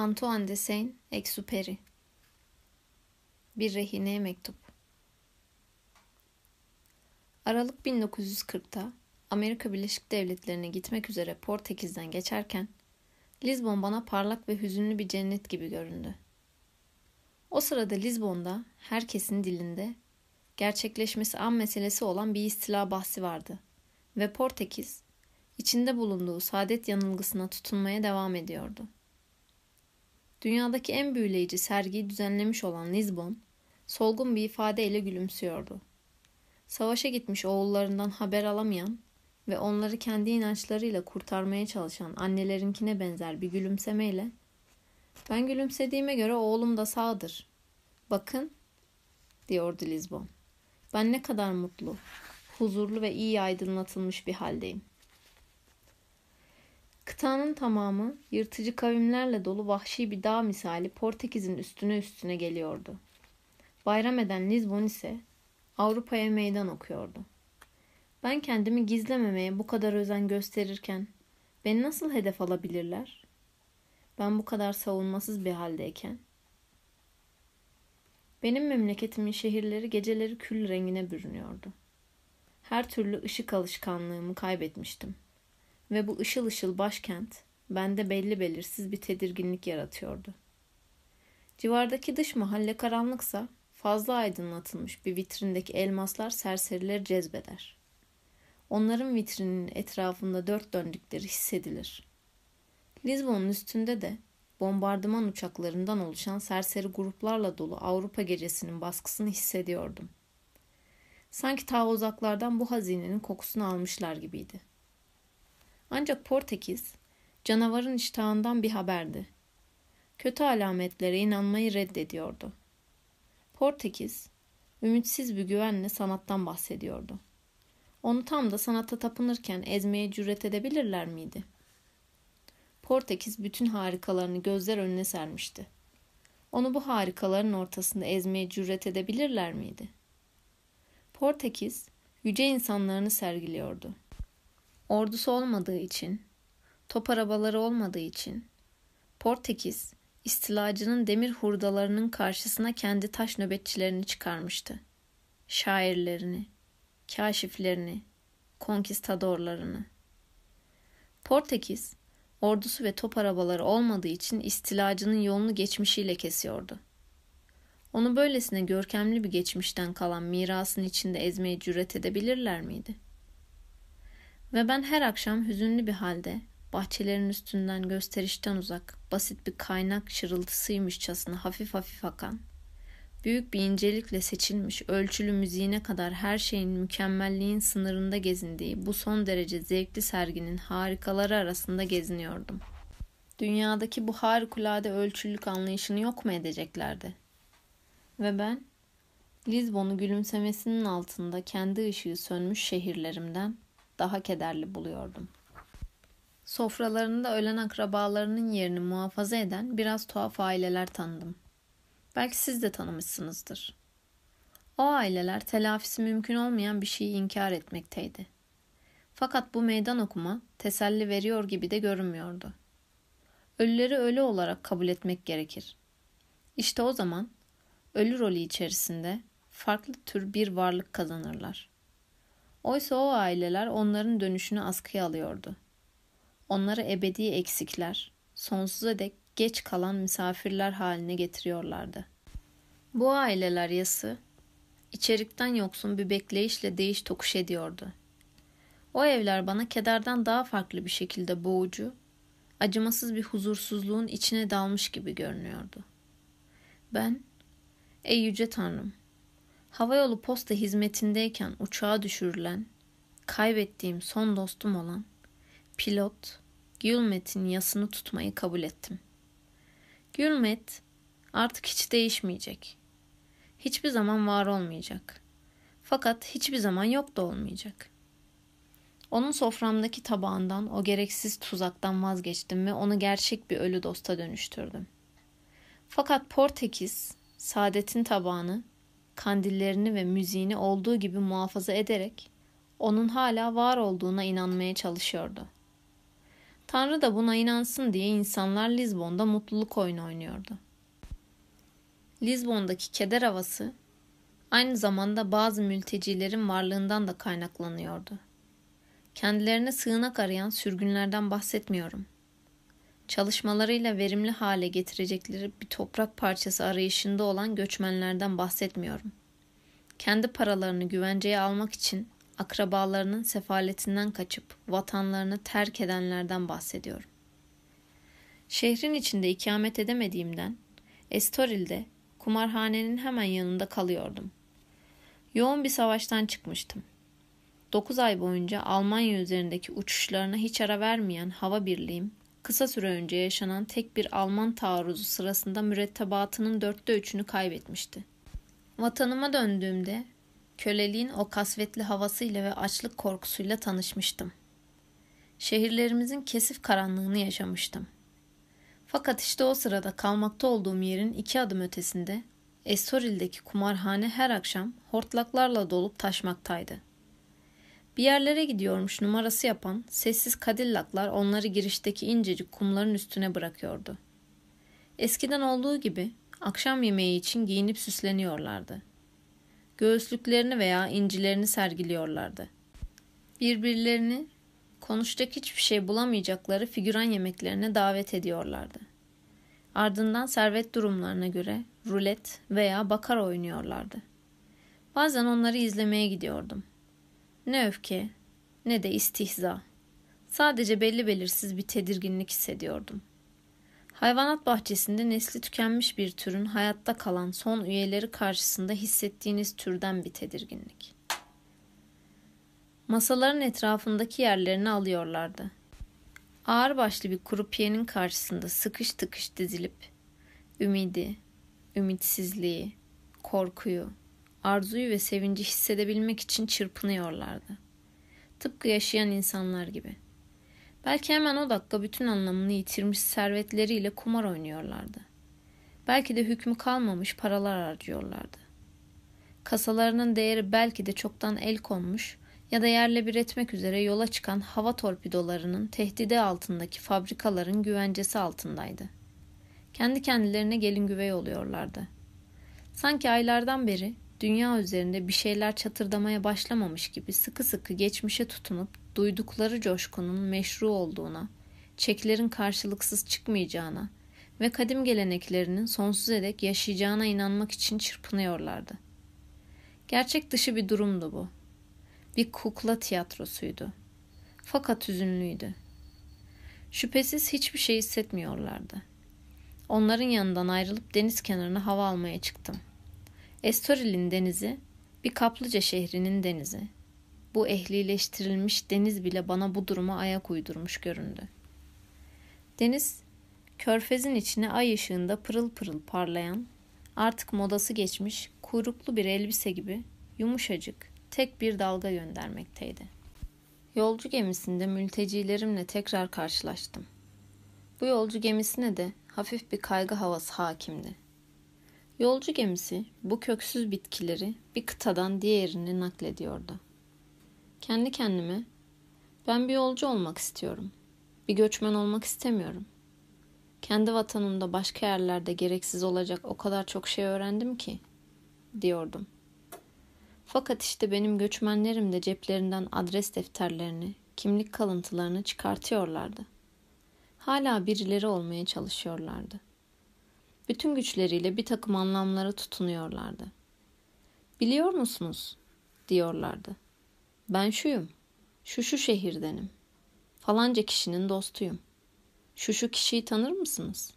Antoine de Saint-Exupéry Bir rehineye mektup Aralık 1940'ta Amerika Birleşik Devletleri'ne gitmek üzere Portekiz'den geçerken Lisbon bana parlak ve hüzünlü bir cennet gibi göründü. O sırada Lisbon'da herkesin dilinde gerçekleşmesi an meselesi olan bir istila bahsi vardı ve Portekiz içinde bulunduğu saadet yanılgısına tutunmaya devam ediyordu. Dünyadaki en büyüleyici sergiyi düzenlemiş olan Lisbon, solgun bir ifadeyle gülümsüyordu. Savaşa gitmiş oğullarından haber alamayan ve onları kendi inançlarıyla kurtarmaya çalışan annelerinkine benzer bir gülümsemeyle ben gülümsediğime göre oğlum da sağdır. Bakın, diyordu Lisbon. Ben ne kadar mutlu, huzurlu ve iyi aydınlatılmış bir haldeyim. Kıtanın tamamı yırtıcı kavimlerle dolu vahşi bir dağ misali Portekiz'in üstüne üstüne geliyordu. Bayram eden Lisbon ise Avrupa'ya meydan okuyordu. Ben kendimi gizlememeye bu kadar özen gösterirken beni nasıl hedef alabilirler? Ben bu kadar savunmasız bir haldeyken. Benim memleketimin şehirleri geceleri kül rengine bürünüyordu. Her türlü ışık alışkanlığımı kaybetmiştim.'' Ve bu ışıl ışıl başkent bende belli belirsiz bir tedirginlik yaratıyordu. Civardaki dış mahalle karanlıksa fazla aydınlatılmış bir vitrindeki elmaslar serserileri cezbeder. Onların vitrininin etrafında dört döndükleri hissedilir. Lisbon'un üstünde de bombardıman uçaklarından oluşan serseri gruplarla dolu Avrupa gecesinin baskısını hissediyordum. Sanki ta uzaklardan bu hazinenin kokusunu almışlar gibiydi. Ancak Portekiz canavarın iştahından bir haberdi. Kötü alametlere inanmayı reddediyordu. Portekiz ümitsiz bir güvenle sanattan bahsediyordu. Onu tam da sanata tapınırken ezmeye cüret edebilirler miydi? Portekiz bütün harikalarını gözler önüne sermişti. Onu bu harikaların ortasında ezmeye cüret edebilirler miydi? Portekiz yüce insanlarını sergiliyordu. Ordusu olmadığı için, top arabaları olmadığı için Portekiz istilacının demir hurdalarının karşısına kendi taş nöbetçilerini çıkarmıştı. Şairlerini, kaşiflerini, konkistadorlarını. Portekiz, ordusu ve top arabaları olmadığı için istilacının yolunu geçmişiyle kesiyordu. Onu böylesine görkemli bir geçmişten kalan mirasın içinde ezmeye cüret edebilirler miydi?'' Ve ben her akşam hüzünlü bir halde bahçelerin üstünden gösterişten uzak basit bir kaynak şırıltısıymışçasına hafif hafif akan, büyük bir incelikle seçilmiş ölçülü müziğine kadar her şeyin mükemmelliğin sınırında gezindiği bu son derece zevkli serginin harikaları arasında geziniyordum. Dünyadaki bu harikulade ölçülük anlayışını yok mu edeceklerdi? Ve ben Lizbon'u gülümsemesinin altında kendi ışığı sönmüş şehirlerimden daha kederli buluyordum. Sofralarında ölen akrabalarının yerini muhafaza eden biraz tuhaf aileler tanıdım. Belki siz de tanımışsınızdır. O aileler telafisi mümkün olmayan bir şeyi inkar etmekteydi. Fakat bu meydan okuma teselli veriyor gibi de görünmüyordu. Ölüleri ölü olarak kabul etmek gerekir. İşte o zaman ölü rolü içerisinde farklı tür bir varlık kazanırlar. Oysa o aileler onların dönüşünü askıya alıyordu. Onları ebedi eksikler, sonsuza dek geç kalan misafirler haline getiriyorlardı. Bu aileler yası, içerikten yoksun bir bekleyişle değiş tokuş ediyordu. O evler bana kederden daha farklı bir şekilde boğucu, acımasız bir huzursuzluğun içine dalmış gibi görünüyordu. Ben, ey yüce tanrım, Havayolu posta hizmetindeyken uçağa düşürülen, kaybettiğim son dostum olan pilot Gülmet'in yasını tutmayı kabul ettim. Gülmet artık hiç değişmeyecek. Hiçbir zaman var olmayacak. Fakat hiçbir zaman yok da olmayacak. Onun soframdaki tabağından o gereksiz tuzaktan vazgeçtim ve onu gerçek bir ölü dosta dönüştürdüm. Fakat Portekiz, saadetin tabağını kandillerini ve müziğini olduğu gibi muhafaza ederek onun hala var olduğuna inanmaya çalışıyordu. Tanrı da buna inansın diye insanlar Lizbon'da mutluluk oyunu oynuyordu. Lizbon'daki keder havası aynı zamanda bazı mültecilerin varlığından da kaynaklanıyordu. Kendilerine sığınak arayan sürgünlerden bahsetmiyorum. Çalışmalarıyla verimli hale getirecekleri bir toprak parçası arayışında olan göçmenlerden bahsetmiyorum. Kendi paralarını güvenceye almak için akrabalarının sefaletinden kaçıp vatanlarını terk edenlerden bahsediyorum. Şehrin içinde ikamet edemediğimden Estoril'de kumarhanenin hemen yanında kalıyordum. Yoğun bir savaştan çıkmıştım. 9 ay boyunca Almanya üzerindeki uçuşlarına hiç ara vermeyen hava birliğim, kısa süre önce yaşanan tek bir Alman taarruzu sırasında mürettebatının dörtte üçünü kaybetmişti. Vatanıma döndüğümde köleliğin o kasvetli havasıyla ve açlık korkusuyla tanışmıştım. Şehirlerimizin kesif karanlığını yaşamıştım. Fakat işte o sırada kalmakta olduğum yerin iki adım ötesinde Estoril'deki kumarhane her akşam hortlaklarla dolup taşmaktaydı. Bir yerlere gidiyormuş numarası yapan sessiz kadillaklar onları girişteki incecik kumların üstüne bırakıyordu. Eskiden olduğu gibi akşam yemeği için giyinip süsleniyorlardı. Göğüslüklerini veya incilerini sergiliyorlardı. Birbirlerini konuşacak hiçbir şey bulamayacakları figüran yemeklerine davet ediyorlardı. Ardından servet durumlarına göre rulet veya bakar oynuyorlardı. Bazen onları izlemeye gidiyordum. Ne öfke ne de istihza. Sadece belli belirsiz bir tedirginlik hissediyordum. Hayvanat bahçesinde nesli tükenmiş bir türün hayatta kalan son üyeleri karşısında hissettiğiniz türden bir tedirginlik. Masaların etrafındaki yerlerini alıyorlardı. Ağır başlı bir kurupiyenin karşısında sıkış tıkış dizilip ümidi, ümitsizliği, korkuyu, arzuyu ve sevinci hissedebilmek için çırpınıyorlardı. Tıpkı yaşayan insanlar gibi. Belki hemen o dakika bütün anlamını yitirmiş servetleriyle kumar oynuyorlardı. Belki de hükmü kalmamış paralar harcıyorlardı. Kasalarının değeri belki de çoktan el konmuş ya da yerle bir etmek üzere yola çıkan hava torpidolarının tehdidi altındaki fabrikaların güvencesi altındaydı. Kendi kendilerine gelin güvey oluyorlardı. Sanki aylardan beri dünya üzerinde bir şeyler çatırdamaya başlamamış gibi sıkı sıkı geçmişe tutunup duydukları coşkunun meşru olduğuna, çeklerin karşılıksız çıkmayacağına ve kadim geleneklerinin sonsuz edek yaşayacağına inanmak için çırpınıyorlardı. Gerçek dışı bir durumdu bu. Bir kukla tiyatrosuydu. Fakat hüzünlüydü. Şüphesiz hiçbir şey hissetmiyorlardı. Onların yanından ayrılıp deniz kenarına hava almaya çıktım. Estoril'in denizi, bir kaplıca şehrinin denizi. Bu ehlileştirilmiş deniz bile bana bu duruma ayak uydurmuş göründü. Deniz, körfezin içine ay ışığında pırıl pırıl parlayan, artık modası geçmiş kuyruklu bir elbise gibi yumuşacık, tek bir dalga göndermekteydi. Yolcu gemisinde mültecilerimle tekrar karşılaştım. Bu yolcu gemisine de hafif bir kaygı havası hakimdi. Yolcu gemisi bu köksüz bitkileri bir kıtadan diğerine naklediyordu. Kendi kendime ben bir yolcu olmak istiyorum. Bir göçmen olmak istemiyorum. Kendi vatanımda başka yerlerde gereksiz olacak o kadar çok şey öğrendim ki diyordum. Fakat işte benim göçmenlerim de ceplerinden adres defterlerini, kimlik kalıntılarını çıkartıyorlardı. Hala birileri olmaya çalışıyorlardı. Bütün güçleriyle bir takım anlamlara tutunuyorlardı. Biliyor musunuz? diyorlardı. Ben şuyum, şu şu şehirdenim. Falanca kişinin dostuyum. Şu şu kişiyi tanır mısınız?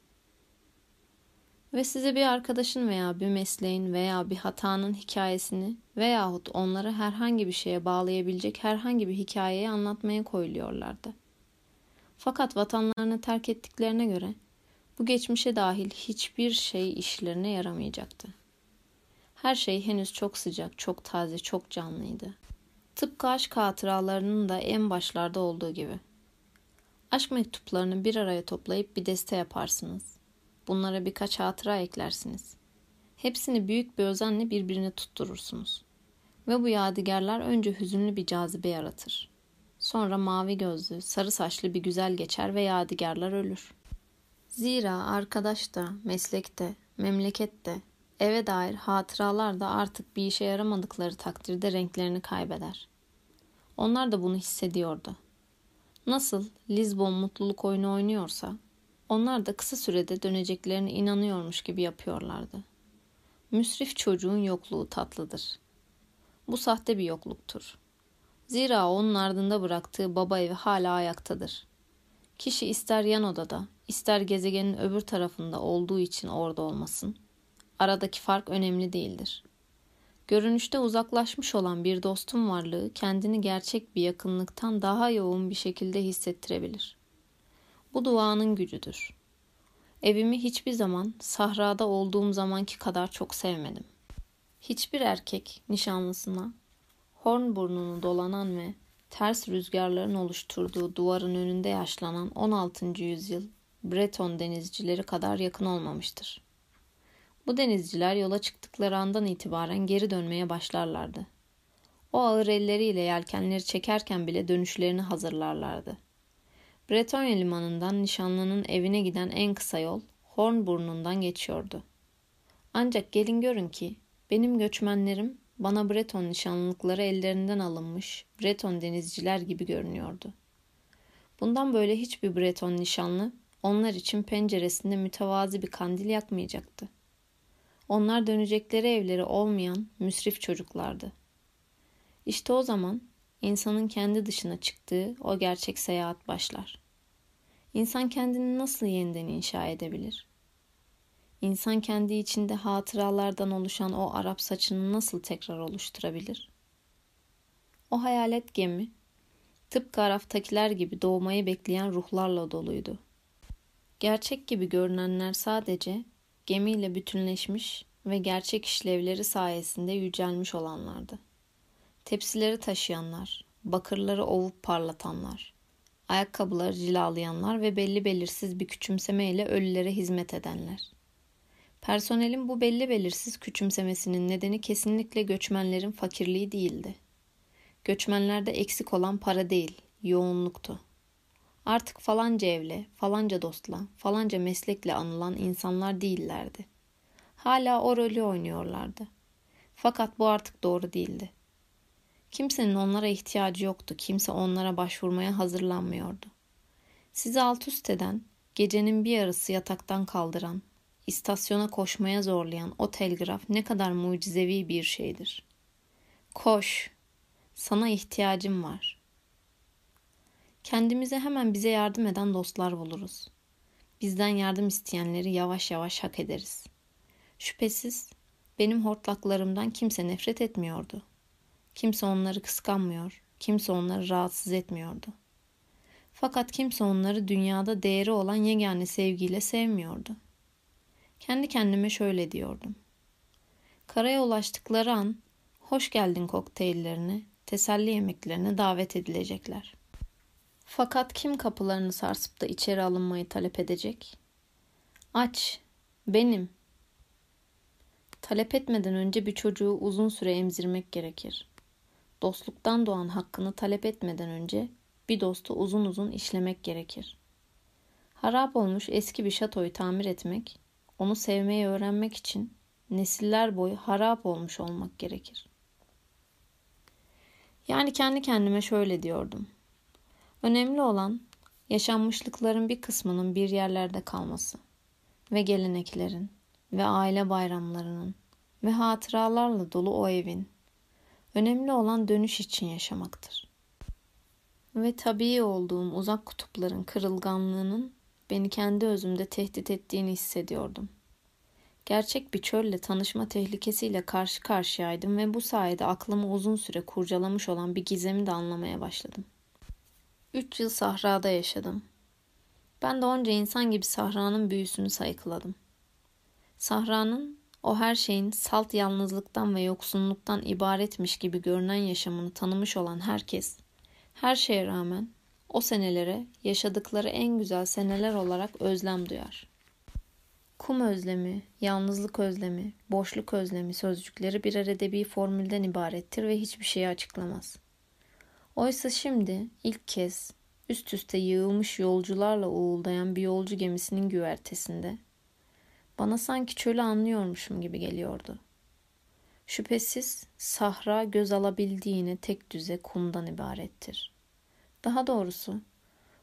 Ve size bir arkadaşın veya bir mesleğin veya bir hatanın hikayesini veyahut onları herhangi bir şeye bağlayabilecek herhangi bir hikayeyi anlatmaya koyuluyorlardı. Fakat vatanlarını terk ettiklerine göre bu geçmişe dahil hiçbir şey işlerine yaramayacaktı. Her şey henüz çok sıcak, çok taze, çok canlıydı. Tıpkı aşk hatıralarının da en başlarda olduğu gibi. Aşk mektuplarını bir araya toplayıp bir deste yaparsınız. Bunlara birkaç hatıra eklersiniz. Hepsini büyük bir özenle birbirine tutturursunuz. Ve bu yadigarlar önce hüzünlü bir cazibe yaratır. Sonra mavi gözlü, sarı saçlı bir güzel geçer ve yadigarlar ölür. Zira arkadaş da, meslekte, memlekette, eve dair hatıralar da artık bir işe yaramadıkları takdirde renklerini kaybeder. Onlar da bunu hissediyordu. Nasıl Lisbon mutluluk oyunu oynuyorsa, onlar da kısa sürede döneceklerine inanıyormuş gibi yapıyorlardı. Müsrif çocuğun yokluğu tatlıdır. Bu sahte bir yokluktur. Zira onun ardında bıraktığı baba evi hala ayaktadır. Kişi ister yan odada, ister gezegenin öbür tarafında olduğu için orada olmasın. Aradaki fark önemli değildir. Görünüşte uzaklaşmış olan bir dostun varlığı kendini gerçek bir yakınlıktan daha yoğun bir şekilde hissettirebilir. Bu duanın gücüdür. Evimi hiçbir zaman sahrada olduğum zamanki kadar çok sevmedim. Hiçbir erkek nişanlısına horn burnunu dolanan ve ters rüzgarların oluşturduğu duvarın önünde yaşlanan 16. yüzyıl Breton denizcileri kadar yakın olmamıştır. Bu denizciler yola çıktıkları andan itibaren geri dönmeye başlarlardı. O ağır elleriyle yelkenleri çekerken bile dönüşlerini hazırlarlardı. Bretonya limanından nişanlının evine giden en kısa yol Horn burnundan geçiyordu. Ancak gelin görün ki benim göçmenlerim bana Breton nişanlılıkları ellerinden alınmış Breton denizciler gibi görünüyordu. Bundan böyle hiçbir Breton nişanlı onlar için penceresinde mütevazi bir kandil yakmayacaktı. Onlar dönecekleri evleri olmayan müsrif çocuklardı. İşte o zaman insanın kendi dışına çıktığı o gerçek seyahat başlar. İnsan kendini nasıl yeniden inşa edebilir? İnsan kendi içinde hatıralardan oluşan o Arap saçını nasıl tekrar oluşturabilir? O hayalet gemi, tıpkı Araf'takiler gibi doğmayı bekleyen ruhlarla doluydu. Gerçek gibi görünenler sadece gemiyle bütünleşmiş ve gerçek işlevleri sayesinde yücelmiş olanlardı. Tepsileri taşıyanlar, bakırları ovup parlatanlar, ayakkabıları cilalayanlar ve belli belirsiz bir küçümsemeyle ölülere hizmet edenler. Personelin bu belli belirsiz küçümsemesinin nedeni kesinlikle göçmenlerin fakirliği değildi. Göçmenlerde eksik olan para değil, yoğunluktu. Artık falanca evle, falanca dostla, falanca meslekle anılan insanlar değillerdi. Hala o rolü oynuyorlardı. Fakat bu artık doğru değildi. Kimsenin onlara ihtiyacı yoktu. Kimse onlara başvurmaya hazırlanmıyordu. Sizi alt üst eden, gecenin bir yarısı yataktan kaldıran, istasyona koşmaya zorlayan o telgraf ne kadar mucizevi bir şeydir. Koş, sana ihtiyacım var. Kendimize hemen bize yardım eden dostlar buluruz. Bizden yardım isteyenleri yavaş yavaş hak ederiz. Şüphesiz benim hortlaklarımdan kimse nefret etmiyordu. Kimse onları kıskanmıyor, kimse onları rahatsız etmiyordu. Fakat kimse onları dünyada değeri olan yegane sevgiyle sevmiyordu. Kendi kendime şöyle diyordum. Karaya ulaştıkları an hoş geldin kokteyllerine, teselli yemeklerine davet edilecekler. Fakat kim kapılarını sarsıp da içeri alınmayı talep edecek? Aç, benim. Talep etmeden önce bir çocuğu uzun süre emzirmek gerekir. Dostluktan doğan hakkını talep etmeden önce bir dostu uzun uzun işlemek gerekir. Harap olmuş eski bir şatoyu tamir etmek, onu sevmeyi öğrenmek için nesiller boyu harap olmuş olmak gerekir. Yani kendi kendime şöyle diyordum. Önemli olan yaşanmışlıkların bir kısmının bir yerlerde kalması ve geleneklerin ve aile bayramlarının ve hatıralarla dolu o evin. Önemli olan dönüş için yaşamaktır. Ve tabii olduğum uzak kutupların kırılganlığının beni kendi özümde tehdit ettiğini hissediyordum. Gerçek bir çölle tanışma tehlikesiyle karşı karşıyaydım ve bu sayede aklımı uzun süre kurcalamış olan bir gizemi de anlamaya başladım. Üç yıl sahrada yaşadım. Ben de onca insan gibi sahranın büyüsünü sayıkladım. Sahranın o her şeyin salt yalnızlıktan ve yoksunluktan ibaretmiş gibi görünen yaşamını tanımış olan herkes, her şeye rağmen o senelere yaşadıkları en güzel seneler olarak özlem duyar. Kum özlemi, yalnızlık özlemi, boşluk özlemi sözcükleri birer edebi formülden ibarettir ve hiçbir şeyi açıklamaz. Oysa şimdi ilk kez üst üste yığılmış yolcularla uğuldayan bir yolcu gemisinin güvertesinde bana sanki çölü anlıyormuşum gibi geliyordu. Şüphesiz sahra göz alabildiğine tek düze kumdan ibarettir. Daha doğrusu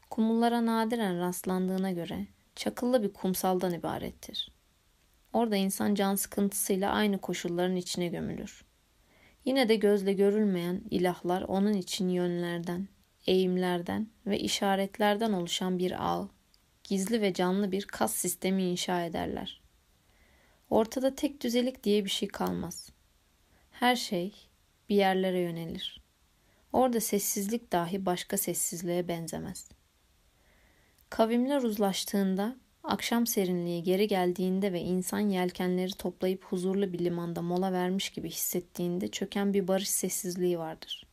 kumullara nadiren rastlandığına göre çakıllı bir kumsaldan ibarettir. Orada insan can sıkıntısıyla aynı koşulların içine gömülür. Yine de gözle görülmeyen ilahlar onun için yönlerden, eğimlerden ve işaretlerden oluşan bir ağ, gizli ve canlı bir kas sistemi inşa ederler. Ortada tek düzelik diye bir şey kalmaz. Her şey bir yerlere yönelir. Orada sessizlik dahi başka sessizliğe benzemez. Kavimler uzlaştığında, akşam serinliği geri geldiğinde ve insan yelkenleri toplayıp huzurlu bir limanda mola vermiş gibi hissettiğinde çöken bir barış sessizliği vardır.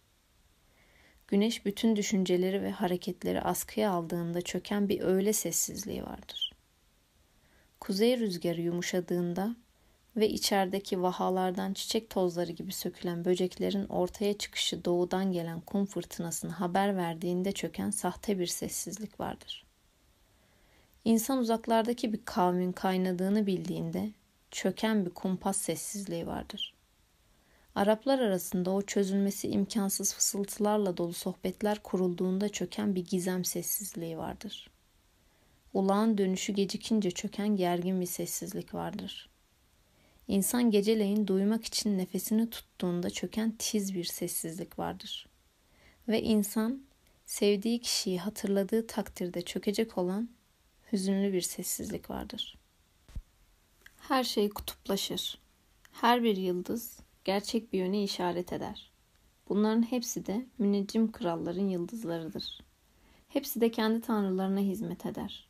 Güneş bütün düşünceleri ve hareketleri askıya aldığında çöken bir öğle sessizliği vardır. Kuzey rüzgarı yumuşadığında ve içerideki vahalardan çiçek tozları gibi sökülen böceklerin ortaya çıkışı doğudan gelen kum fırtınasını haber verdiğinde çöken sahte bir sessizlik vardır. İnsan uzaklardaki bir kavmin kaynadığını bildiğinde çöken bir kumpas sessizliği vardır. Araplar arasında o çözülmesi imkansız fısıltılarla dolu sohbetler kurulduğunda çöken bir gizem sessizliği vardır. Ulağın dönüşü gecikince çöken gergin bir sessizlik vardır. İnsan geceleyin duymak için nefesini tuttuğunda çöken tiz bir sessizlik vardır. Ve insan sevdiği kişiyi hatırladığı takdirde çökecek olan hüzünlü bir sessizlik vardır. Her şey kutuplaşır. Her bir yıldız gerçek bir yöne işaret eder. Bunların hepsi de müneccim kralların yıldızlarıdır. Hepsi de kendi tanrılarına hizmet eder.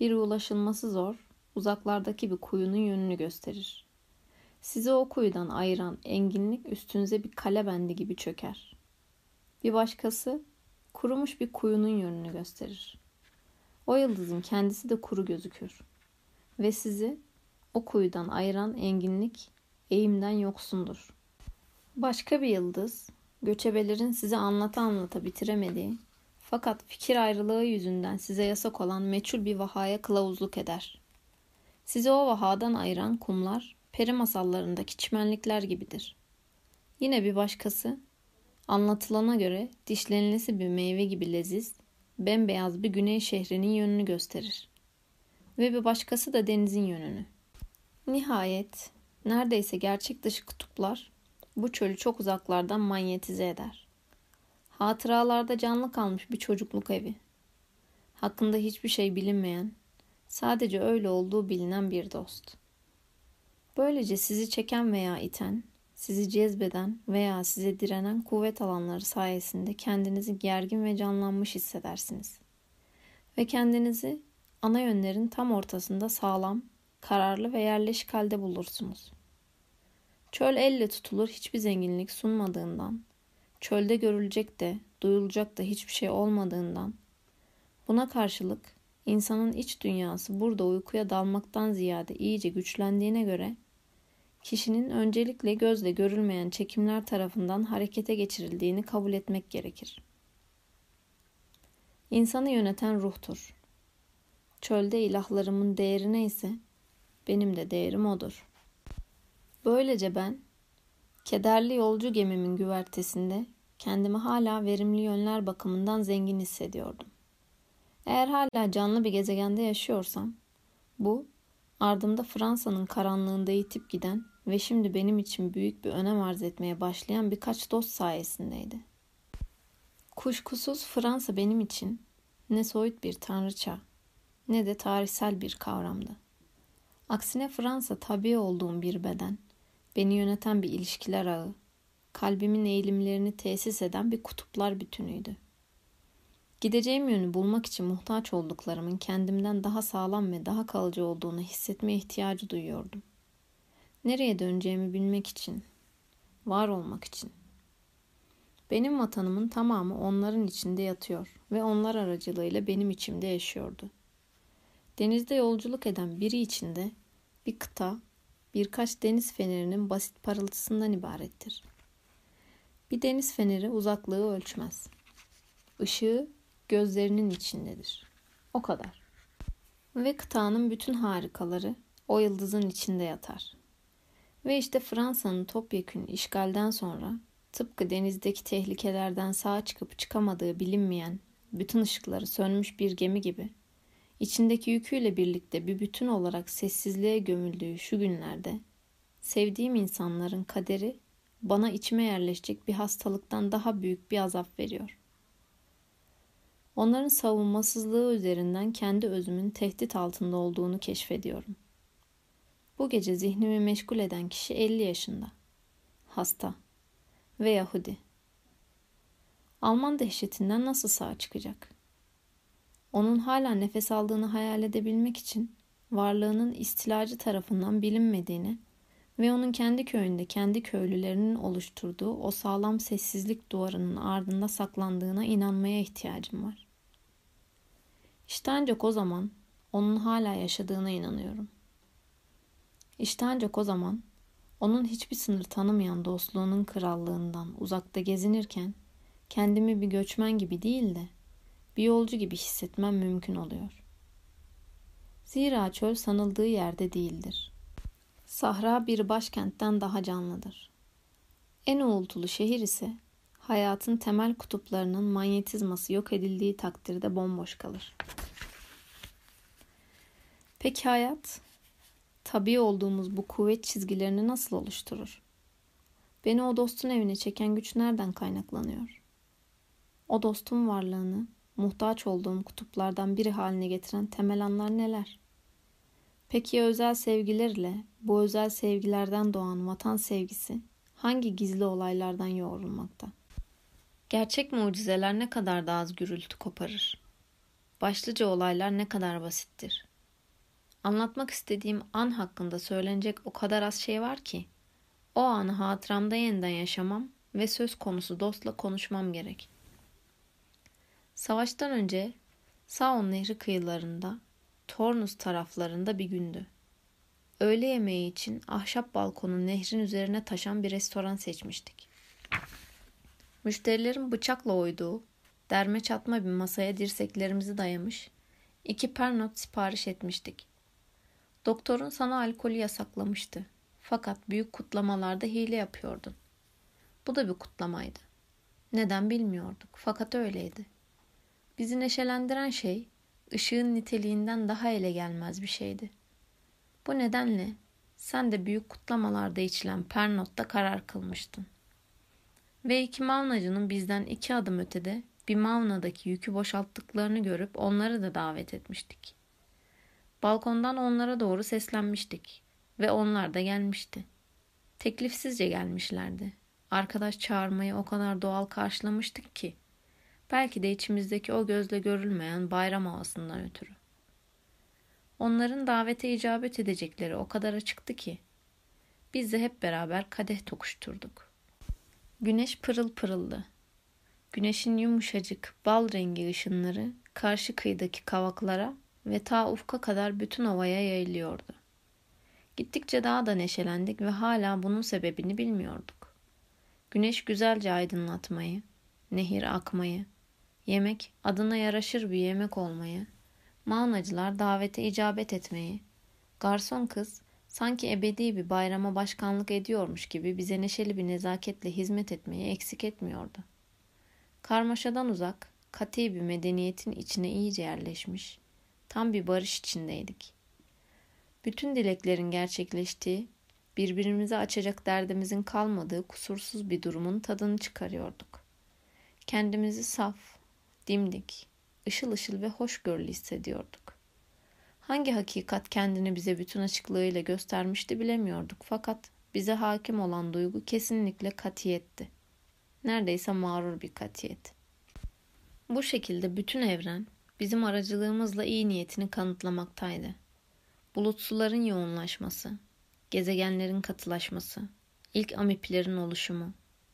Biri ulaşılması zor, uzaklardaki bir kuyunun yönünü gösterir. Sizi o kuyudan ayıran enginlik üstünüze bir kale bendi gibi çöker. Bir başkası kurumuş bir kuyunun yönünü gösterir. O yıldızın kendisi de kuru gözükür. Ve sizi o kuyudan ayıran enginlik eğimden yoksundur. Başka bir yıldız, göçebelerin size anlata anlata bitiremediği, fakat fikir ayrılığı yüzünden size yasak olan meçhul bir vahaya kılavuzluk eder. Sizi o vahadan ayıran kumlar, peri masallarındaki çimenlikler gibidir. Yine bir başkası, anlatılana göre dişlenilisi bir meyve gibi leziz, bembeyaz bir güney şehrinin yönünü gösterir. Ve bir başkası da denizin yönünü. Nihayet neredeyse gerçek dışı kutuplar bu çölü çok uzaklardan manyetize eder. Hatıralarda canlı kalmış bir çocukluk evi. Hakkında hiçbir şey bilinmeyen, sadece öyle olduğu bilinen bir dost. Böylece sizi çeken veya iten, sizi cezbeden veya size direnen kuvvet alanları sayesinde kendinizi gergin ve canlanmış hissedersiniz. Ve kendinizi ana yönlerin tam ortasında sağlam, kararlı ve yerleşik halde bulursunuz. Çöl elle tutulur hiçbir zenginlik sunmadığından, çölde görülecek de, duyulacak da hiçbir şey olmadığından, buna karşılık insanın iç dünyası burada uykuya dalmaktan ziyade iyice güçlendiğine göre kişinin öncelikle gözle görülmeyen çekimler tarafından harekete geçirildiğini kabul etmek gerekir. İnsanı yöneten ruhtur. Çölde ilahlarımın değeri neyse benim de değerim odur. Böylece ben kederli yolcu gemimin güvertesinde kendimi hala verimli yönler bakımından zengin hissediyordum. Eğer hala canlı bir gezegende yaşıyorsam bu ardımda Fransa'nın karanlığında itip giden ve şimdi benim için büyük bir önem arz etmeye başlayan birkaç dost sayesindeydi. Kuşkusuz Fransa benim için ne soyut bir tanrıça ne de tarihsel bir kavramdı. Aksine Fransa tabi olduğum bir beden, beni yöneten bir ilişkiler ağı, kalbimin eğilimlerini tesis eden bir kutuplar bütünüydü. Gideceğim yönü bulmak için muhtaç olduklarımın kendimden daha sağlam ve daha kalıcı olduğunu hissetme ihtiyacı duyuyordum. Nereye döneceğimi bilmek için, var olmak için. Benim vatanımın tamamı onların içinde yatıyor ve onlar aracılığıyla benim içimde yaşıyordu. Denizde yolculuk eden biri içinde bir kıta, birkaç deniz fenerinin basit parıltısından ibarettir. Bir deniz feneri uzaklığı ölçmez.'' Işığı gözlerinin içindedir. O kadar. Ve kıtanın bütün harikaları o yıldızın içinde yatar. Ve işte Fransa'nın topyekün işgalden sonra tıpkı denizdeki tehlikelerden sağ çıkıp çıkamadığı bilinmeyen bütün ışıkları sönmüş bir gemi gibi içindeki yüküyle birlikte bir bütün olarak sessizliğe gömüldüğü şu günlerde sevdiğim insanların kaderi bana içime yerleşecek bir hastalıktan daha büyük bir azap veriyor. Onların savunmasızlığı üzerinden kendi özümün tehdit altında olduğunu keşfediyorum. Bu gece zihnimi meşgul eden kişi 50 yaşında. Hasta ve Yahudi. Alman dehşetinden nasıl sağ çıkacak? Onun hala nefes aldığını hayal edebilmek için varlığının istilacı tarafından bilinmediğini ve onun kendi köyünde kendi köylülerinin oluşturduğu o sağlam sessizlik duvarının ardında saklandığına inanmaya ihtiyacım var. İşte ancak o zaman onun hala yaşadığına inanıyorum. İşte ancak o zaman onun hiçbir sınır tanımayan dostluğunun krallığından uzakta gezinirken kendimi bir göçmen gibi değil de bir yolcu gibi hissetmem mümkün oluyor. Zira çöl sanıldığı yerde değildir. Sahra bir başkentten daha canlıdır. En uğultulu şehir ise hayatın temel kutuplarının manyetizması yok edildiği takdirde bomboş kalır. Peki hayat? Tabii olduğumuz bu kuvvet çizgilerini nasıl oluşturur? Beni o dostun evine çeken güç nereden kaynaklanıyor? O dostun varlığını muhtaç olduğum kutuplardan biri haline getiren temel anlar neler? Peki ya özel sevgilerle bu özel sevgilerden doğan vatan sevgisi hangi gizli olaylardan yoğrulmakta? Gerçek mucizeler ne kadar da az gürültü koparır. Başlıca olaylar ne kadar basittir. Anlatmak istediğim an hakkında söylenecek o kadar az şey var ki o anı hatıramda yeniden yaşamam ve söz konusu dostla konuşmam gerek. Savaştan önce Saon Nehri kıyılarında Tornus taraflarında bir gündü. Öğle yemeği için ahşap balkonun nehrin üzerine taşan bir restoran seçmiştik. Müşterilerin bıçakla oyduğu, derme çatma bir masaya dirseklerimizi dayamış, iki pernot sipariş etmiştik. Doktorun sana alkolü yasaklamıştı. Fakat büyük kutlamalarda hile yapıyordun. Bu da bir kutlamaydı. Neden bilmiyorduk fakat öyleydi. Bizi neşelendiren şey ışığın niteliğinden daha ele gelmez bir şeydi. Bu nedenle sen de büyük kutlamalarda içilen pernotta karar kılmıştın. Ve iki mavnacının bizden iki adım ötede bir mavnadaki yükü boşalttıklarını görüp onları da davet etmiştik. Balkondan onlara doğru seslenmiştik ve onlar da gelmişti. Teklifsizce gelmişlerdi. Arkadaş çağırmayı o kadar doğal karşılamıştık ki belki de içimizdeki o gözle görülmeyen bayram havasından ötürü. Onların davete icabet edecekleri o kadar açıktı ki biz de hep beraber kadeh tokuşturduk. Güneş pırıl pırıldı. Güneşin yumuşacık bal rengi ışınları karşı kıyıdaki kavaklara ve ta ufka kadar bütün ovaya yayılıyordu. Gittikçe daha da neşelendik ve hala bunun sebebini bilmiyorduk. Güneş güzelce aydınlatmayı, nehir akmayı, yemek adına yaraşır bir yemek olmayı, mağnacılar davete icabet etmeyi, garson kız sanki ebedi bir bayrama başkanlık ediyormuş gibi bize neşeli bir nezaketle hizmet etmeyi eksik etmiyordu. Karmaşadan uzak, kati bir medeniyetin içine iyice yerleşmiş, tam bir barış içindeydik. Bütün dileklerin gerçekleştiği, birbirimize açacak derdimizin kalmadığı kusursuz bir durumun tadını çıkarıyorduk. Kendimizi saf, dimdik, ışıl ışıl ve hoşgörülü hissediyorduk. Hangi hakikat kendini bize bütün açıklığıyla göstermişti bilemiyorduk fakat bize hakim olan duygu kesinlikle katiyetti. Neredeyse mağrur bir katiyet. Bu şekilde bütün evren bizim aracılığımızla iyi niyetini kanıtlamaktaydı. Bulutsuların yoğunlaşması, gezegenlerin katılaşması, ilk amiplerin oluşumu,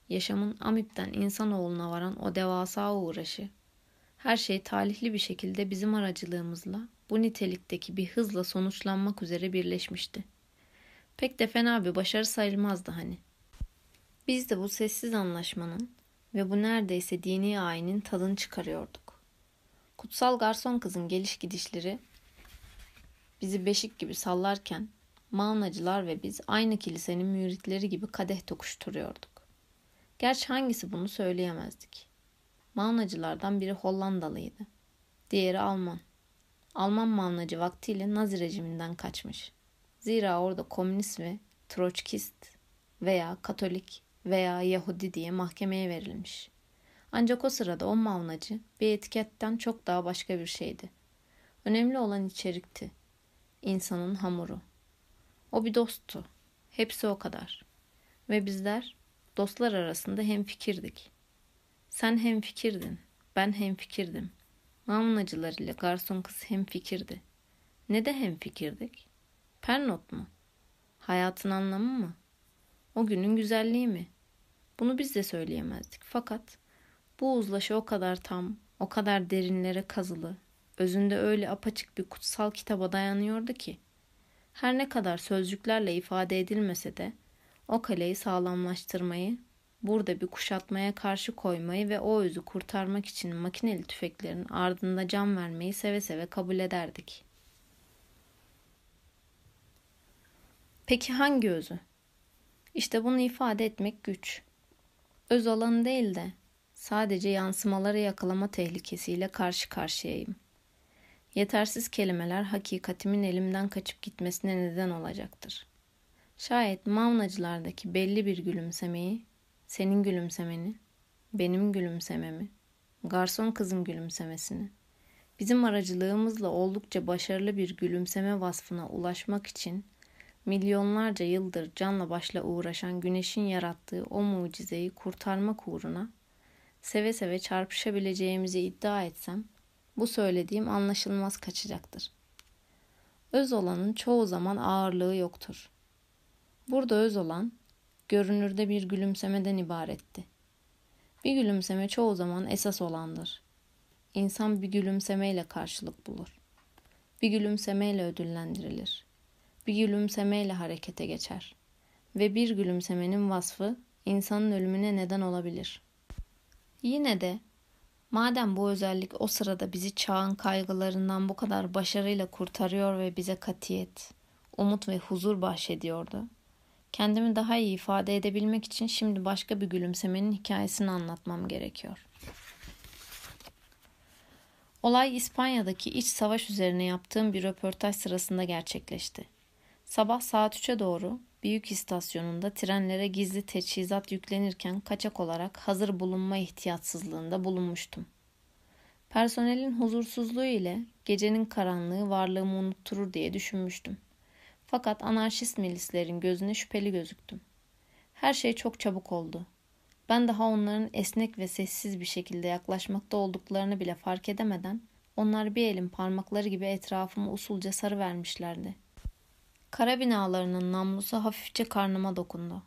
yaşamın amipten insanoğluna varan o devasa uğraşı, her şey talihli bir şekilde bizim aracılığımızla bu nitelikteki bir hızla sonuçlanmak üzere birleşmişti. Pek de fena bir başarı sayılmazdı hani. Biz de bu sessiz anlaşmanın ve bu neredeyse dini ayinin tadını çıkarıyorduk. Kutsal garson kızın geliş gidişleri bizi beşik gibi sallarken Maunacılar ve biz aynı kilisenin müritleri gibi kadeh tokuşturuyorduk. Gerçi hangisi bunu söyleyemezdik. Maunacılardan biri Hollandalıydı. Diğeri Alman. Alman Maunacı vaktiyle Nazi rejiminden kaçmış. Zira orada komünist ve Troçkist veya Katolik veya Yahudi diye mahkemeye verilmiş. Ancak o sırada o Maunacı bir etiketten çok daha başka bir şeydi. Önemli olan içerikti. İnsanın hamuru. O bir dosttu. Hepsi o kadar. Ve bizler dostlar arasında hem fikirdik. Sen hem fikirdin, ben hem fikirdim. Mamunacılar ile garson kız hem fikirdi. Ne de hem fikirdik? Pernot mu? Hayatın anlamı mı? O günün güzelliği mi? Bunu biz de söyleyemezdik. Fakat bu uzlaşı o kadar tam, o kadar derinlere kazılı, özünde öyle apaçık bir kutsal kitaba dayanıyordu ki, her ne kadar sözcüklerle ifade edilmese de o kaleyi sağlamlaştırmayı, burada bir kuşatmaya karşı koymayı ve o özü kurtarmak için makineli tüfeklerin ardında can vermeyi seve seve kabul ederdik. Peki hangi özü? İşte bunu ifade etmek güç. Öz alanı değil de sadece yansımaları yakalama tehlikesiyle karşı karşıyayım.'' Yetersiz kelimeler hakikatimin elimden kaçıp gitmesine neden olacaktır. Şayet mavnacılardaki belli bir gülümsemeyi, senin gülümsemeni, benim gülümsememi, garson kızın gülümsemesini, bizim aracılığımızla oldukça başarılı bir gülümseme vasfına ulaşmak için milyonlarca yıldır canla başla uğraşan güneşin yarattığı o mucizeyi kurtarmak uğruna seve seve çarpışabileceğimizi iddia etsem bu söylediğim anlaşılmaz kaçacaktır. Öz olanın çoğu zaman ağırlığı yoktur. Burada öz olan görünürde bir gülümsemeden ibaretti. Bir gülümseme çoğu zaman esas olandır. İnsan bir gülümsemeyle karşılık bulur. Bir gülümsemeyle ödüllendirilir. Bir gülümsemeyle harekete geçer. Ve bir gülümsemenin vasfı insanın ölümüne neden olabilir. Yine de Madem bu özellik o sırada bizi çağın kaygılarından bu kadar başarıyla kurtarıyor ve bize katiyet, umut ve huzur bahşediyordu. Kendimi daha iyi ifade edebilmek için şimdi başka bir gülümsemenin hikayesini anlatmam gerekiyor. Olay İspanya'daki iç savaş üzerine yaptığım bir röportaj sırasında gerçekleşti. Sabah saat 3'e doğru büyük istasyonunda trenlere gizli teçhizat yüklenirken kaçak olarak hazır bulunma ihtiyatsızlığında bulunmuştum. Personelin huzursuzluğu ile gecenin karanlığı varlığımı unutturur diye düşünmüştüm. Fakat anarşist milislerin gözüne şüpheli gözüktüm. Her şey çok çabuk oldu. Ben daha onların esnek ve sessiz bir şekilde yaklaşmakta olduklarını bile fark edemeden onlar bir elin parmakları gibi etrafımı usulca sarı vermişlerdi. Kara binalarının namlusu hafifçe karnıma dokundu.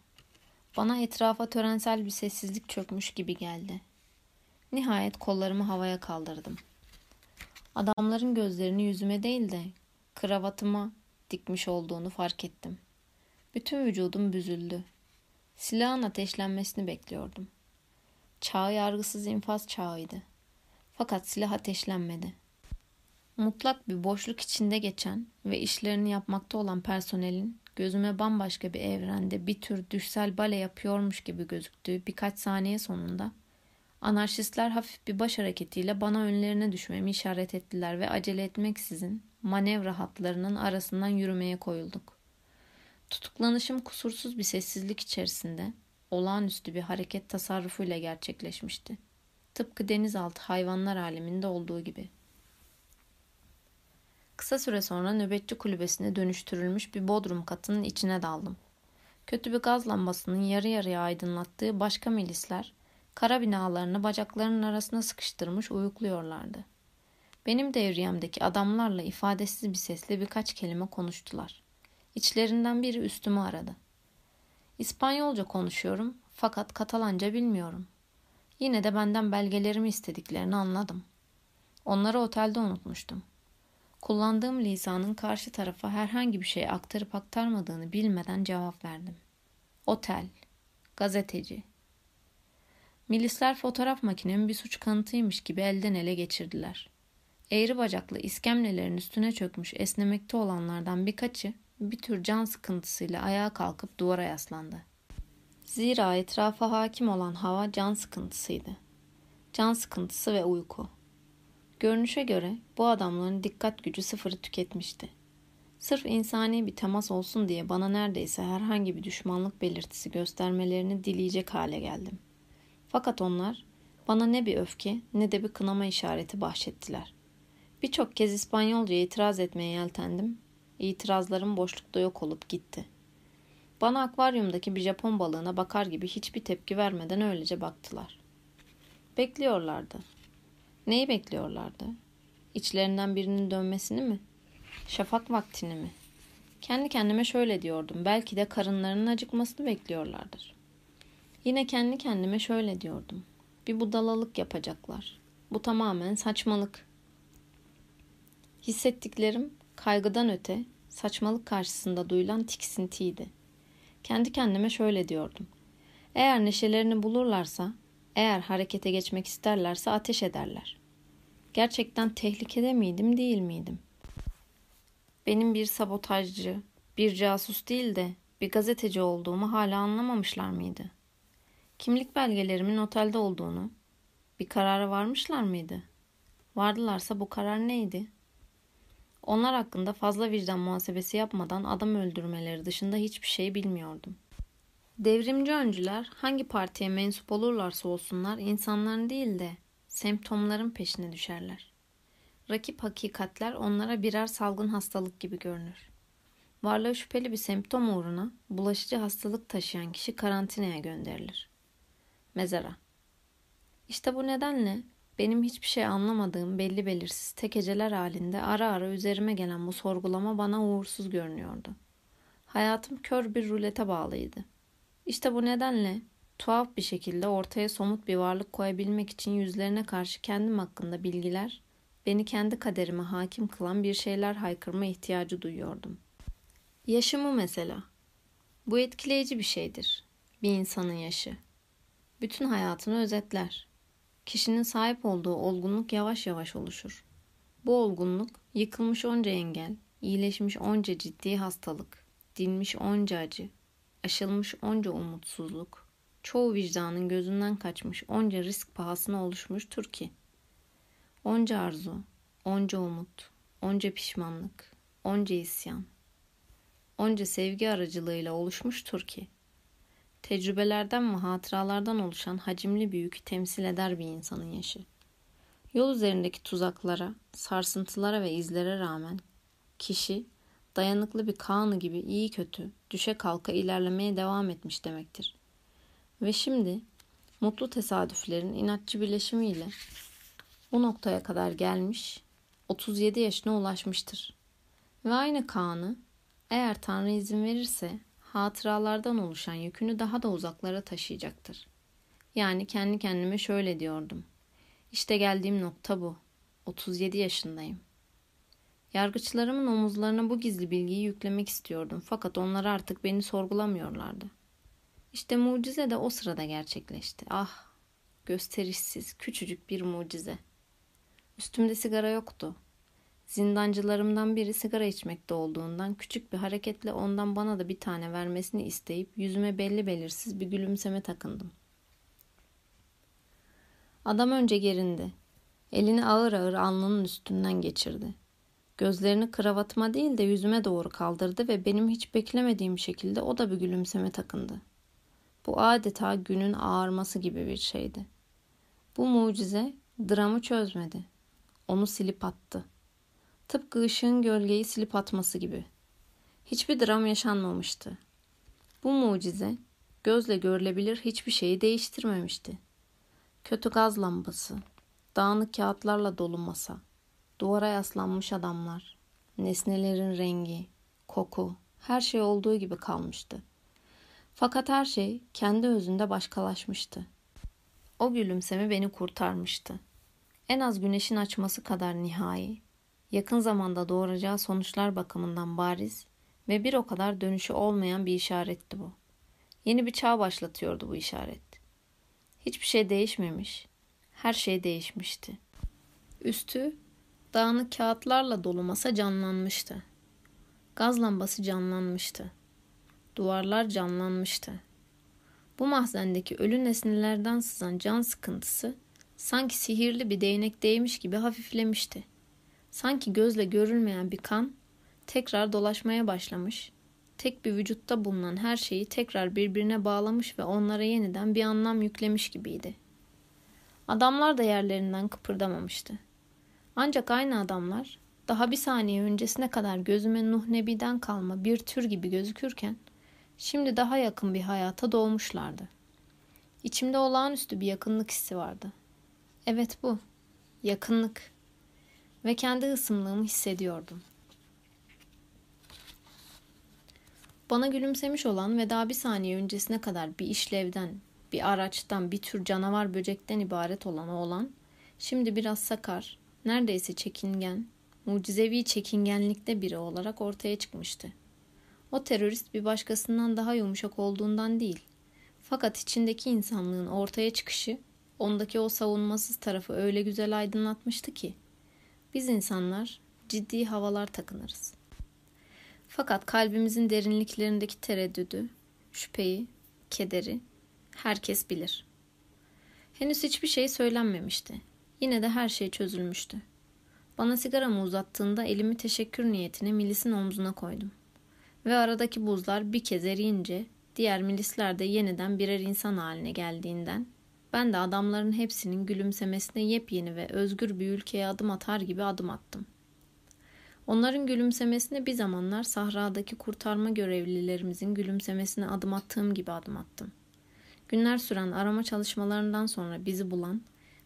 Bana etrafa törensel bir sessizlik çökmüş gibi geldi. Nihayet kollarımı havaya kaldırdım. Adamların gözlerini yüzüme değil de kravatıma dikmiş olduğunu fark ettim. Bütün vücudum büzüldü. Silahın ateşlenmesini bekliyordum. Çağı yargısız infaz çağıydı. Fakat silah ateşlenmedi. Mutlak bir boşluk içinde geçen ve işlerini yapmakta olan personelin gözüme bambaşka bir evrende bir tür düşsel bale yapıyormuş gibi gözüktüğü birkaç saniye sonunda anarşistler hafif bir baş hareketiyle bana önlerine düşmemi işaret ettiler ve acele etmeksizin manevra hatlarının arasından yürümeye koyulduk. Tutuklanışım kusursuz bir sessizlik içerisinde olağanüstü bir hareket tasarrufuyla gerçekleşmişti. Tıpkı denizaltı hayvanlar aleminde olduğu gibi.'' Kısa süre sonra nöbetçi kulübesine dönüştürülmüş bir bodrum katının içine daldım. Kötü bir gaz lambasının yarı yarıya aydınlattığı başka milisler, kara binalarını bacaklarının arasına sıkıştırmış uyukluyorlardı. Benim devriyemdeki adamlarla ifadesiz bir sesle birkaç kelime konuştular. İçlerinden biri üstümü aradı. İspanyolca konuşuyorum fakat Katalanca bilmiyorum. Yine de benden belgelerimi istediklerini anladım. Onları otelde unutmuştum. Kullandığım lisanın karşı tarafa herhangi bir şey aktarıp aktarmadığını bilmeden cevap verdim. Otel, gazeteci. Milisler fotoğraf makinemi bir suç kanıtıymış gibi elden ele geçirdiler. Eğri bacaklı iskemlelerin üstüne çökmüş esnemekte olanlardan birkaçı bir tür can sıkıntısıyla ayağa kalkıp duvara yaslandı. Zira etrafa hakim olan hava can sıkıntısıydı. Can sıkıntısı ve uyku. Görünüşe göre bu adamların dikkat gücü sıfırı tüketmişti. Sırf insani bir temas olsun diye bana neredeyse herhangi bir düşmanlık belirtisi göstermelerini dileyecek hale geldim. Fakat onlar bana ne bir öfke ne de bir kınama işareti bahşettiler. Birçok kez İspanyolca itiraz etmeye yeltendim. İtirazlarım boşlukta yok olup gitti. Bana akvaryumdaki bir Japon balığına bakar gibi hiçbir tepki vermeden öylece baktılar. Bekliyorlardı. Neyi bekliyorlardı? İçlerinden birinin dönmesini mi? Şafak vaktini mi? Kendi kendime şöyle diyordum. Belki de karınlarının acıkmasını bekliyorlardır. Yine kendi kendime şöyle diyordum. Bir budalalık yapacaklar. Bu tamamen saçmalık. Hissettiklerim kaygıdan öte saçmalık karşısında duyulan tiksintiydi. Kendi kendime şöyle diyordum. Eğer neşelerini bulurlarsa, eğer harekete geçmek isterlerse ateş ederler. Gerçekten tehlikede miydim, değil miydim? Benim bir sabotajcı, bir casus değil de bir gazeteci olduğumu hala anlamamışlar mıydı? Kimlik belgelerimin otelde olduğunu, bir karara varmışlar mıydı? Vardılarsa bu karar neydi?'' Onlar hakkında fazla vicdan muhasebesi yapmadan adam öldürmeleri dışında hiçbir şey bilmiyordum. Devrimci öncüler hangi partiye mensup olurlarsa olsunlar insanların değil de semptomların peşine düşerler. Rakip hakikatler onlara birer salgın hastalık gibi görünür. Varlığı şüpheli bir semptom uğruna bulaşıcı hastalık taşıyan kişi karantinaya gönderilir. Mezara. İşte bu nedenle benim hiçbir şey anlamadığım belli belirsiz tek heceler halinde ara ara üzerime gelen bu sorgulama bana uğursuz görünüyordu. Hayatım kör bir rulete bağlıydı. İşte bu nedenle tuhaf bir şekilde ortaya somut bir varlık koyabilmek için yüzlerine karşı kendim hakkında bilgiler, beni kendi kaderime hakim kılan bir şeyler haykırma ihtiyacı duyuyordum. Yaşımı mesela. Bu etkileyici bir şeydir. Bir insanın yaşı. Bütün hayatını özetler. Kişinin sahip olduğu olgunluk yavaş yavaş oluşur. Bu olgunluk yıkılmış onca engel, iyileşmiş onca ciddi hastalık, dinmiş onca acı, aşılmış onca umutsuzluk, çoğu vicdanın gözünden kaçmış onca risk pahasına oluşmuştur ki. Onca arzu, onca umut, onca pişmanlık, onca isyan, onca sevgi aracılığıyla oluşmuştur ki tecrübelerden ve hatıralardan oluşan hacimli bir yükü temsil eder bir insanın yaşı. Yol üzerindeki tuzaklara, sarsıntılara ve izlere rağmen kişi dayanıklı bir kanı gibi iyi kötü düşe kalka ilerlemeye devam etmiş demektir. Ve şimdi mutlu tesadüflerin inatçı birleşimiyle bu noktaya kadar gelmiş, 37 yaşına ulaşmıştır. Ve aynı kanı eğer Tanrı izin verirse hatıralardan oluşan yükünü daha da uzaklara taşıyacaktır. Yani kendi kendime şöyle diyordum. İşte geldiğim nokta bu. 37 yaşındayım. Yargıçlarımın omuzlarına bu gizli bilgiyi yüklemek istiyordum fakat onlar artık beni sorgulamıyorlardı. İşte mucize de o sırada gerçekleşti. Ah, gösterişsiz, küçücük bir mucize. Üstümde sigara yoktu. Zindancılarımdan biri sigara içmekte olduğundan küçük bir hareketle ondan bana da bir tane vermesini isteyip yüzüme belli belirsiz bir gülümseme takındım. Adam önce gerindi. Elini ağır ağır alnının üstünden geçirdi. Gözlerini kravatıma değil de yüzüme doğru kaldırdı ve benim hiç beklemediğim şekilde o da bir gülümseme takındı. Bu adeta günün ağarması gibi bir şeydi. Bu mucize dramı çözmedi. Onu silip attı. Tıpkı ışığın gölgeyi silip atması gibi. Hiçbir dram yaşanmamıştı. Bu mucize gözle görülebilir hiçbir şeyi değiştirmemişti. Kötü gaz lambası, dağınık kağıtlarla dolu masa, duvara yaslanmış adamlar, nesnelerin rengi, koku, her şey olduğu gibi kalmıştı. Fakat her şey kendi özünde başkalaşmıştı. O gülümseme beni kurtarmıştı. En az güneşin açması kadar nihai, yakın zamanda doğuracağı sonuçlar bakımından bariz ve bir o kadar dönüşü olmayan bir işaretti bu. Yeni bir çağ başlatıyordu bu işaret. Hiçbir şey değişmemiş. Her şey değişmişti. Üstü dağınık kağıtlarla dolu masa canlanmıştı. Gaz lambası canlanmıştı. Duvarlar canlanmıştı. Bu mahzendeki ölü nesnelerden sızan can sıkıntısı sanki sihirli bir değnek değmiş gibi hafiflemişti. Sanki gözle görülmeyen bir kan tekrar dolaşmaya başlamış, tek bir vücutta bulunan her şeyi tekrar birbirine bağlamış ve onlara yeniden bir anlam yüklemiş gibiydi. Adamlar da yerlerinden kıpırdamamıştı. Ancak aynı adamlar daha bir saniye öncesine kadar gözüme Nuh Nebi'den kalma bir tür gibi gözükürken şimdi daha yakın bir hayata doğmuşlardı. İçimde olağanüstü bir yakınlık hissi vardı. Evet bu. Yakınlık. Ve kendi ısımlığımı hissediyordum. Bana gülümsemiş olan ve daha bir saniye öncesine kadar bir işlevden, bir araçtan, bir tür canavar böcekten ibaret olan olan, şimdi biraz sakar, neredeyse çekingen, mucizevi çekingenlikte biri olarak ortaya çıkmıştı. O terörist bir başkasından daha yumuşak olduğundan değil, fakat içindeki insanlığın ortaya çıkışı ondaki o savunmasız tarafı öyle güzel aydınlatmıştı ki biz insanlar ciddi havalar takınırız. Fakat kalbimizin derinliklerindeki tereddüdü, şüpheyi, kederi herkes bilir. Henüz hiçbir şey söylenmemişti. Yine de her şey çözülmüştü. Bana sigaramı uzattığında elimi teşekkür niyetine Milis'in omzuna koydum. Ve aradaki buzlar bir kez eriyince diğer milisler de yeniden birer insan haline geldiğinden ben de adamların hepsinin gülümsemesine yepyeni ve özgür bir ülkeye adım atar gibi adım attım. Onların gülümsemesine bir zamanlar sahradaki kurtarma görevlilerimizin gülümsemesine adım attığım gibi adım attım. Günler süren arama çalışmalarından sonra bizi bulan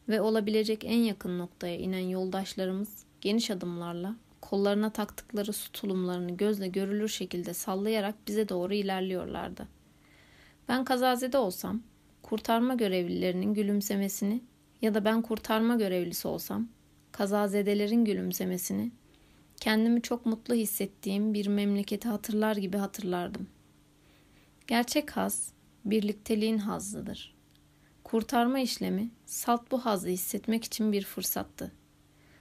ve olabilecek en yakın noktaya inen yoldaşlarımız geniş adımlarla kollarına taktıkları su tulumlarını gözle görülür şekilde sallayarak bize doğru ilerliyorlardı. Ben kazazede olsam kurtarma görevlilerinin gülümsemesini ya da ben kurtarma görevlisi olsam kazazedelerin gülümsemesini kendimi çok mutlu hissettiğim bir memleketi hatırlar gibi hatırlardım. Gerçek haz birlikteliğin hazzıdır. Kurtarma işlemi salt bu hazzı hissetmek için bir fırsattı.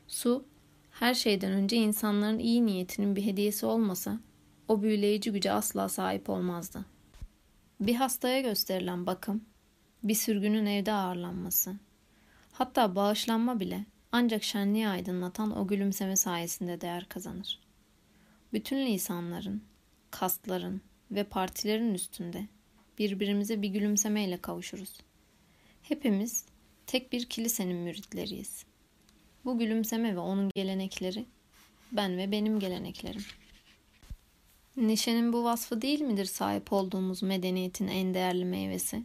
Su her şeyden önce insanların iyi niyetinin bir hediyesi olmasa o büyüleyici güce asla sahip olmazdı. Bir hastaya gösterilen bakım, bir sürgünün evde ağırlanması, hatta bağışlanma bile ancak şenliği aydınlatan o gülümseme sayesinde değer kazanır. Bütün lisanların, kastların ve partilerin üstünde birbirimize bir gülümsemeyle kavuşuruz. Hepimiz tek bir kilisenin müritleriyiz. Bu gülümseme ve onun gelenekleri ben ve benim geleneklerim. Neşenin bu vasfı değil midir sahip olduğumuz medeniyetin en değerli meyvesi?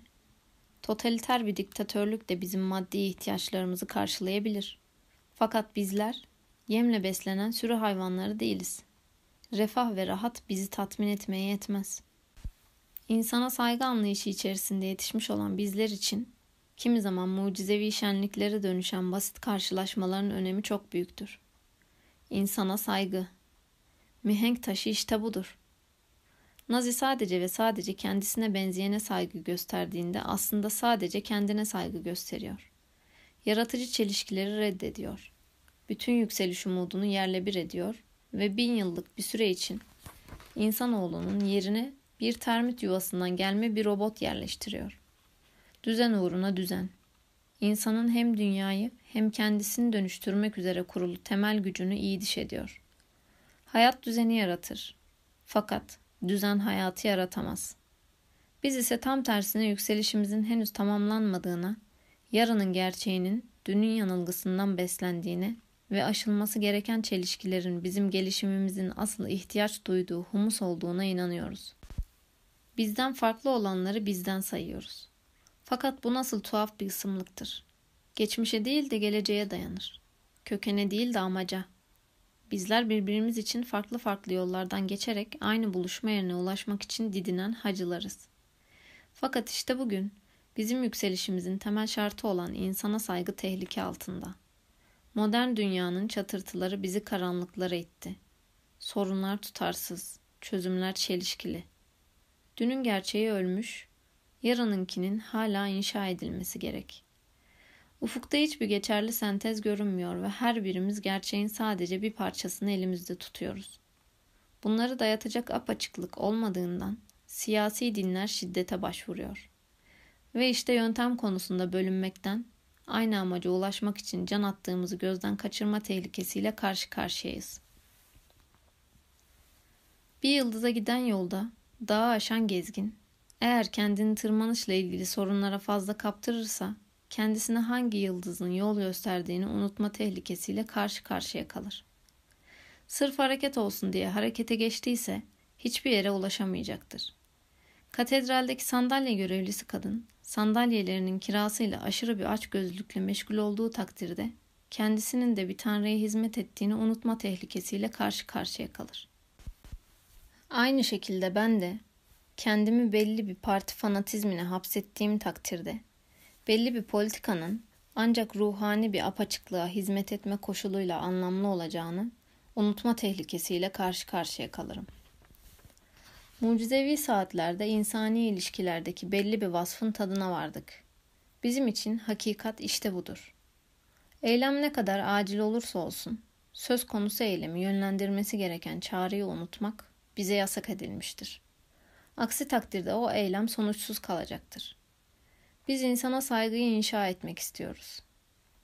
Totaliter bir diktatörlük de bizim maddi ihtiyaçlarımızı karşılayabilir. Fakat bizler yemle beslenen sürü hayvanları değiliz. Refah ve rahat bizi tatmin etmeye yetmez. İnsana saygı anlayışı içerisinde yetişmiş olan bizler için kimi zaman mucizevi şenliklere dönüşen basit karşılaşmaların önemi çok büyüktür. İnsana saygı. Mihenk taşı işte budur. Nazi sadece ve sadece kendisine benzeyene saygı gösterdiğinde aslında sadece kendine saygı gösteriyor. Yaratıcı çelişkileri reddediyor. Bütün yükseliş umudunu yerle bir ediyor ve bin yıllık bir süre için insanoğlunun yerine bir termit yuvasından gelme bir robot yerleştiriyor. Düzen uğruna düzen. İnsanın hem dünyayı hem kendisini dönüştürmek üzere kurulu temel gücünü iyi diş ediyor. Hayat düzeni yaratır. Fakat düzen hayatı yaratamaz. Biz ise tam tersine yükselişimizin henüz tamamlanmadığına, yarının gerçeğinin dünün yanılgısından beslendiğine ve aşılması gereken çelişkilerin bizim gelişimimizin asıl ihtiyaç duyduğu humus olduğuna inanıyoruz. Bizden farklı olanları bizden sayıyoruz. Fakat bu nasıl tuhaf bir ısımlıktır. Geçmişe değil de geleceğe dayanır. Kökene değil de amaca. Bizler birbirimiz için farklı farklı yollardan geçerek aynı buluşma yerine ulaşmak için didinen hacılarız. Fakat işte bugün bizim yükselişimizin temel şartı olan insana saygı tehlike altında. Modern dünyanın çatırtıları bizi karanlıklara itti. Sorunlar tutarsız, çözümler çelişkili. Dünün gerçeği ölmüş, yarınınkinin hala inşa edilmesi gerek. Ufukta hiçbir geçerli sentez görünmüyor ve her birimiz gerçeğin sadece bir parçasını elimizde tutuyoruz. Bunları dayatacak apaçıklık olmadığından siyasi dinler şiddete başvuruyor. Ve işte yöntem konusunda bölünmekten, aynı amaca ulaşmak için can attığımızı gözden kaçırma tehlikesiyle karşı karşıyayız. Bir yıldıza giden yolda dağı aşan gezgin, eğer kendini tırmanışla ilgili sorunlara fazla kaptırırsa, kendisine hangi yıldızın yol gösterdiğini unutma tehlikesiyle karşı karşıya kalır. Sırf hareket olsun diye harekete geçtiyse hiçbir yere ulaşamayacaktır. Katedraldeki sandalye görevlisi kadın sandalyelerinin kirasıyla aşırı bir açgözlülükle meşgul olduğu takdirde kendisinin de bir tanrıya hizmet ettiğini unutma tehlikesiyle karşı karşıya kalır. Aynı şekilde ben de kendimi belli bir parti fanatizmine hapsettiğim takdirde belli bir politikanın ancak ruhani bir apaçıklığa hizmet etme koşuluyla anlamlı olacağını unutma tehlikesiyle karşı karşıya kalırım. Mucizevi saatlerde insani ilişkilerdeki belli bir vasfın tadına vardık. Bizim için hakikat işte budur. Eylem ne kadar acil olursa olsun, söz konusu eylemi yönlendirmesi gereken çağrıyı unutmak bize yasak edilmiştir. Aksi takdirde o eylem sonuçsuz kalacaktır. Biz insana saygıyı inşa etmek istiyoruz.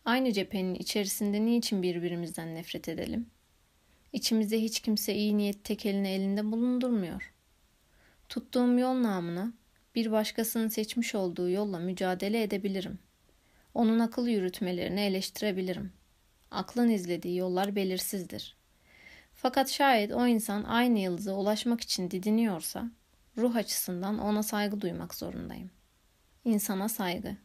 Aynı cephenin içerisinde niçin birbirimizden nefret edelim? İçimizde hiç kimse iyi niyet tekelini elinde bulundurmuyor. Tuttuğum yol namına bir başkasının seçmiş olduğu yolla mücadele edebilirim. Onun akıl yürütmelerini eleştirebilirim. Aklın izlediği yollar belirsizdir. Fakat şayet o insan aynı yıldıza ulaşmak için didiniyorsa, ruh açısından ona saygı duymak zorundayım. İnsana saygı.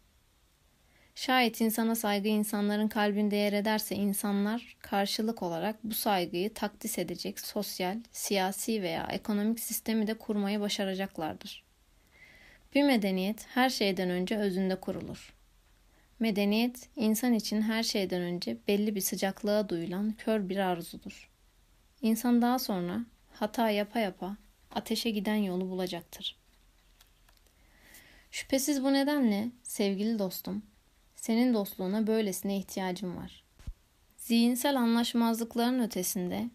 Şayet insana saygı insanların kalbinde yer ederse insanlar karşılık olarak bu saygıyı takdis edecek sosyal, siyasi veya ekonomik sistemi de kurmayı başaracaklardır. Bir medeniyet her şeyden önce özünde kurulur. Medeniyet insan için her şeyden önce belli bir sıcaklığa duyulan kör bir arzudur. İnsan daha sonra hata yapa yapa ateşe giden yolu bulacaktır. Şüphesiz bu nedenle sevgili dostum, senin dostluğuna böylesine ihtiyacım var. Zihinsel anlaşmazlıkların ötesinde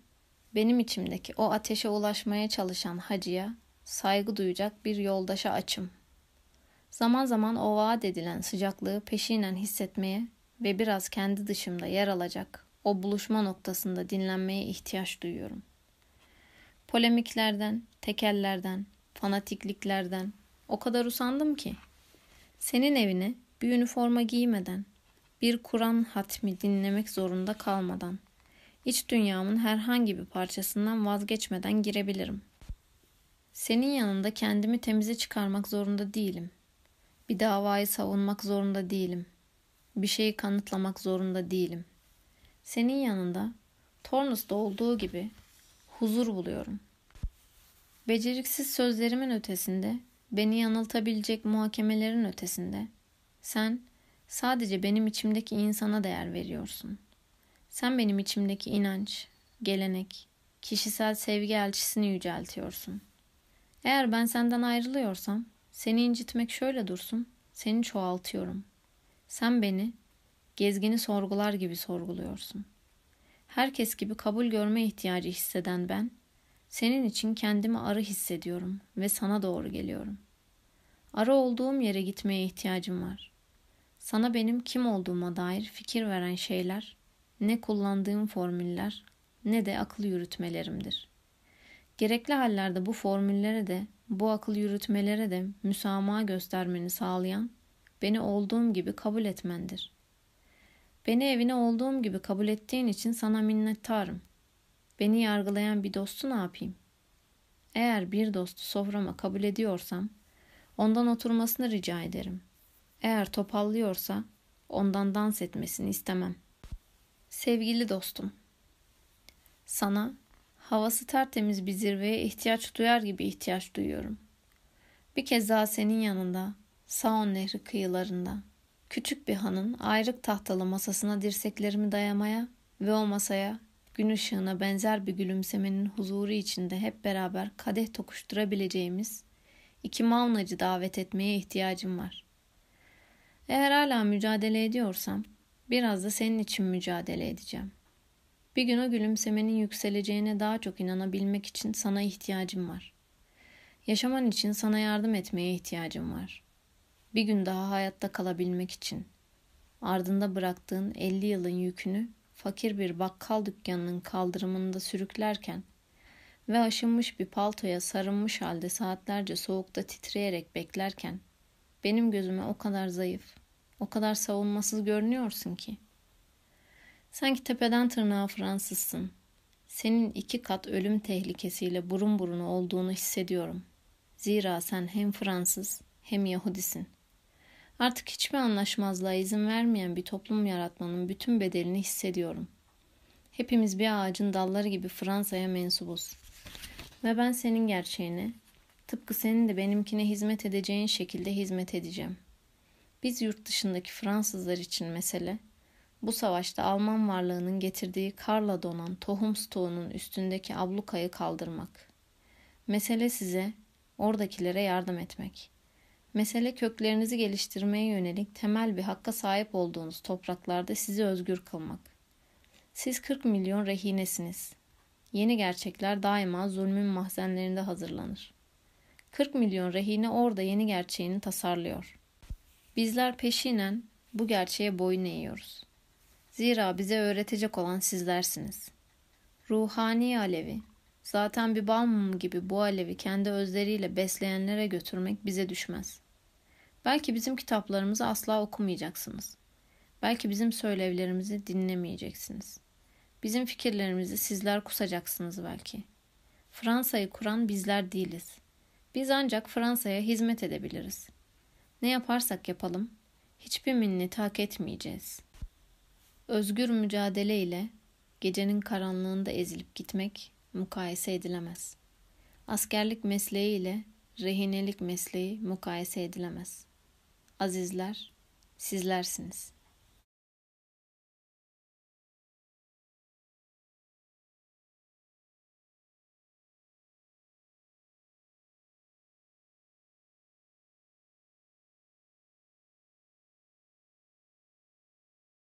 benim içimdeki o ateşe ulaşmaya çalışan hacıya saygı duyacak bir yoldaşa açım. Zaman zaman o vaat edilen sıcaklığı peşinen hissetmeye ve biraz kendi dışımda yer alacak o buluşma noktasında dinlenmeye ihtiyaç duyuyorum. Polemiklerden, tekellerden, fanatikliklerden o kadar usandım ki senin evine bir üniforma giymeden, bir Kur'an hatmi dinlemek zorunda kalmadan, iç dünyamın herhangi bir parçasından vazgeçmeden girebilirim. Senin yanında kendimi temize çıkarmak zorunda değilim. Bir davayı savunmak zorunda değilim. Bir şeyi kanıtlamak zorunda değilim. Senin yanında Tornus'ta olduğu gibi huzur buluyorum. Beceriksiz sözlerimin ötesinde, beni yanıltabilecek muhakemelerin ötesinde sen sadece benim içimdeki insana değer veriyorsun. Sen benim içimdeki inanç, gelenek, kişisel sevgi elçisini yüceltiyorsun. Eğer ben senden ayrılıyorsam, seni incitmek şöyle dursun, seni çoğaltıyorum. Sen beni gezgini sorgular gibi sorguluyorsun. Herkes gibi kabul görme ihtiyacı hisseden ben, senin için kendimi arı hissediyorum ve sana doğru geliyorum. Arı olduğum yere gitmeye ihtiyacım var. Sana benim kim olduğuma dair fikir veren şeyler, ne kullandığım formüller, ne de akıl yürütmelerimdir. Gerekli hallerde bu formüllere de, bu akıl yürütmelere de müsamaha göstermeni sağlayan, beni olduğum gibi kabul etmendir. Beni evine olduğum gibi kabul ettiğin için sana minnettarım. Beni yargılayan bir dostu ne yapayım? Eğer bir dostu soframa kabul ediyorsam, ondan oturmasını rica ederim. Eğer topallıyorsa ondan dans etmesini istemem. Sevgili dostum, sana havası tertemiz bir zirveye ihtiyaç duyar gibi ihtiyaç duyuyorum. Bir kez daha senin yanında, Saon Nehri kıyılarında, küçük bir hanın ayrık tahtalı masasına dirseklerimi dayamaya ve o masaya gün ışığına benzer bir gülümsemenin huzuru içinde hep beraber kadeh tokuşturabileceğimiz İki maunacı davet etmeye ihtiyacım var. Eğer hala mücadele ediyorsam biraz da senin için mücadele edeceğim. Bir gün o gülümsemenin yükseleceğine daha çok inanabilmek için sana ihtiyacım var. Yaşaman için sana yardım etmeye ihtiyacım var. Bir gün daha hayatta kalabilmek için. Ardında bıraktığın 50 yılın yükünü fakir bir bakkal dükkanının kaldırımında sürüklerken ve aşınmış bir paltoya sarılmış halde saatlerce soğukta titreyerek beklerken benim gözüme o kadar zayıf, o kadar savunmasız görünüyorsun ki. Sanki tepeden tırnağa Fransızsın. Senin iki kat ölüm tehlikesiyle burun buruna olduğunu hissediyorum. Zira sen hem Fransız hem Yahudisin. Artık hiçbir anlaşmazlığa izin vermeyen bir toplum yaratmanın bütün bedelini hissediyorum. Hepimiz bir ağacın dalları gibi Fransa'ya mensubuz. Ve ben senin gerçeğine, tıpkı senin de benimkine hizmet edeceğin şekilde hizmet edeceğim. Biz yurt dışındaki Fransızlar için mesele, bu savaşta Alman varlığının getirdiği karla donan tohum stoğunun üstündeki ablukayı kaldırmak. Mesele size, oradakilere yardım etmek. Mesele köklerinizi geliştirmeye yönelik temel bir hakka sahip olduğunuz topraklarda sizi özgür kılmak. Siz 40 milyon rehinesiniz. Yeni gerçekler daima zulmün mahzenlerinde hazırlanır. 40 milyon rehine orada yeni gerçeğini tasarlıyor. Bizler peşinen bu gerçeğe boyun eğiyoruz. Zira bize öğretecek olan sizlersiniz. Ruhani alevi, zaten bir bal mumu gibi bu alevi kendi özleriyle besleyenlere götürmek bize düşmez. Belki bizim kitaplarımızı asla okumayacaksınız. Belki bizim söylevlerimizi dinlemeyeceksiniz. Bizim fikirlerimizi sizler kusacaksınız belki. Fransa'yı kuran bizler değiliz. Biz ancak Fransa'ya hizmet edebiliriz. Ne yaparsak yapalım, hiçbir minneti hak etmeyeceğiz. Özgür mücadele ile gecenin karanlığında ezilip gitmek mukayese edilemez. Askerlik mesleği ile rehinelik mesleği mukayese edilemez. Azizler, sizlersiniz.''